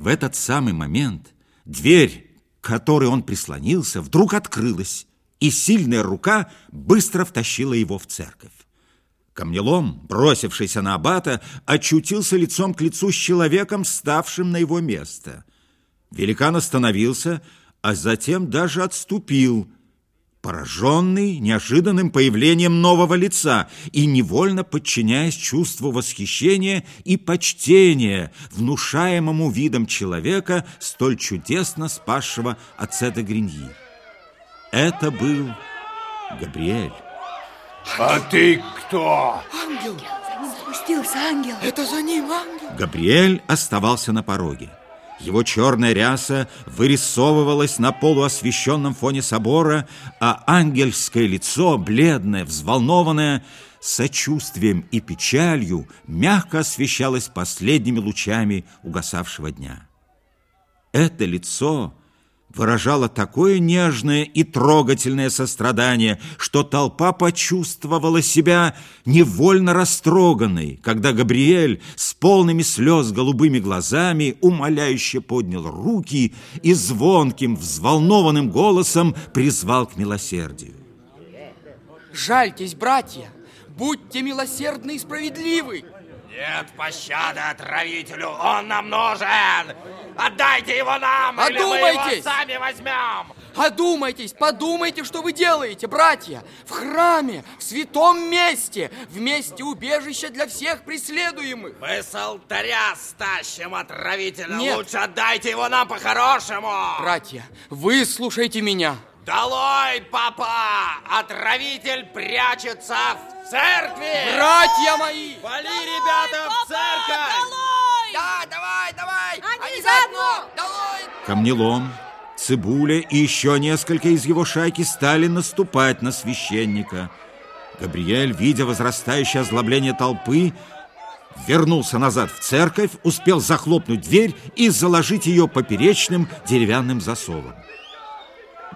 В этот самый момент дверь, к которой он прислонился, вдруг открылась, и сильная рука быстро втащила его в церковь. Камнелом, бросившийся на аббата, очутился лицом к лицу с человеком, ставшим на его место. Великан остановился, а затем даже отступил, пораженный неожиданным появлением нового лица и невольно подчиняясь чувству восхищения и почтения, внушаемому видом человека, столь чудесно спасшего от Седа Гриньи. Это был Габриэль. А ты кто? Ангел! За ним спустился ангел. Это за ним ангел. Габриэль оставался на пороге. Его черная ряса вырисовывалась на полуосвещенном фоне собора, а ангельское лицо, бледное, взволнованное, сочувствием и печалью, мягко освещалось последними лучами угасавшего дня. Это лицо выражало такое нежное и трогательное сострадание, что толпа почувствовала себя невольно растроганной, когда Габриэль с полными слез голубыми глазами умоляюще поднял руки и звонким, взволнованным голосом призвал к милосердию. Жальтесь, братья, будьте милосердны и справедливы. Нет пощады отравителю, он нам нужен! Отдайте его нам, или мы его Одумайтесь! сами возьмем! Одумайтесь, подумайте, что вы делаете, братья. В храме, в святом месте, в месте убежища для всех преследуемых. Мы с алтаря стащим отравителя. Нет. Лучше отдайте его нам по-хорошему. Братья, выслушайте меня. Долой, папа! Отравитель прячется в церкви! Братья мои! Вали, ребята, в церковь! Да, давай, давай! Они заодно! Долой! Камнелом, Цибуля и еще несколько из его шайки стали наступать на священника. Габриэль, видя возрастающее озлобление толпы, вернулся назад в церковь, успел захлопнуть дверь и заложить ее поперечным деревянным засовом.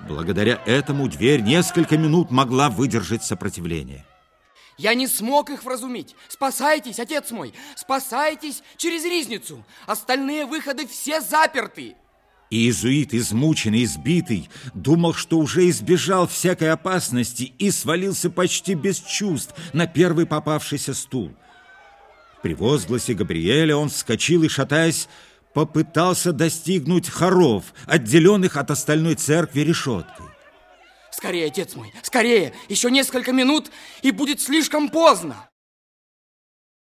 Благодаря этому дверь несколько минут могла выдержать сопротивление. Я не смог их вразумить. Спасайтесь, отец мой, спасайтесь через ризницу. Остальные выходы все заперты. И иезуит, измученный, избитый, думал, что уже избежал всякой опасности и свалился почти без чувств на первый попавшийся стул. При возгласе Габриэля он вскочил и, шатаясь, попытался достигнуть хоров, отделенных от остальной церкви решеткой. Скорее, отец мой, скорее, еще несколько минут, и будет слишком поздно.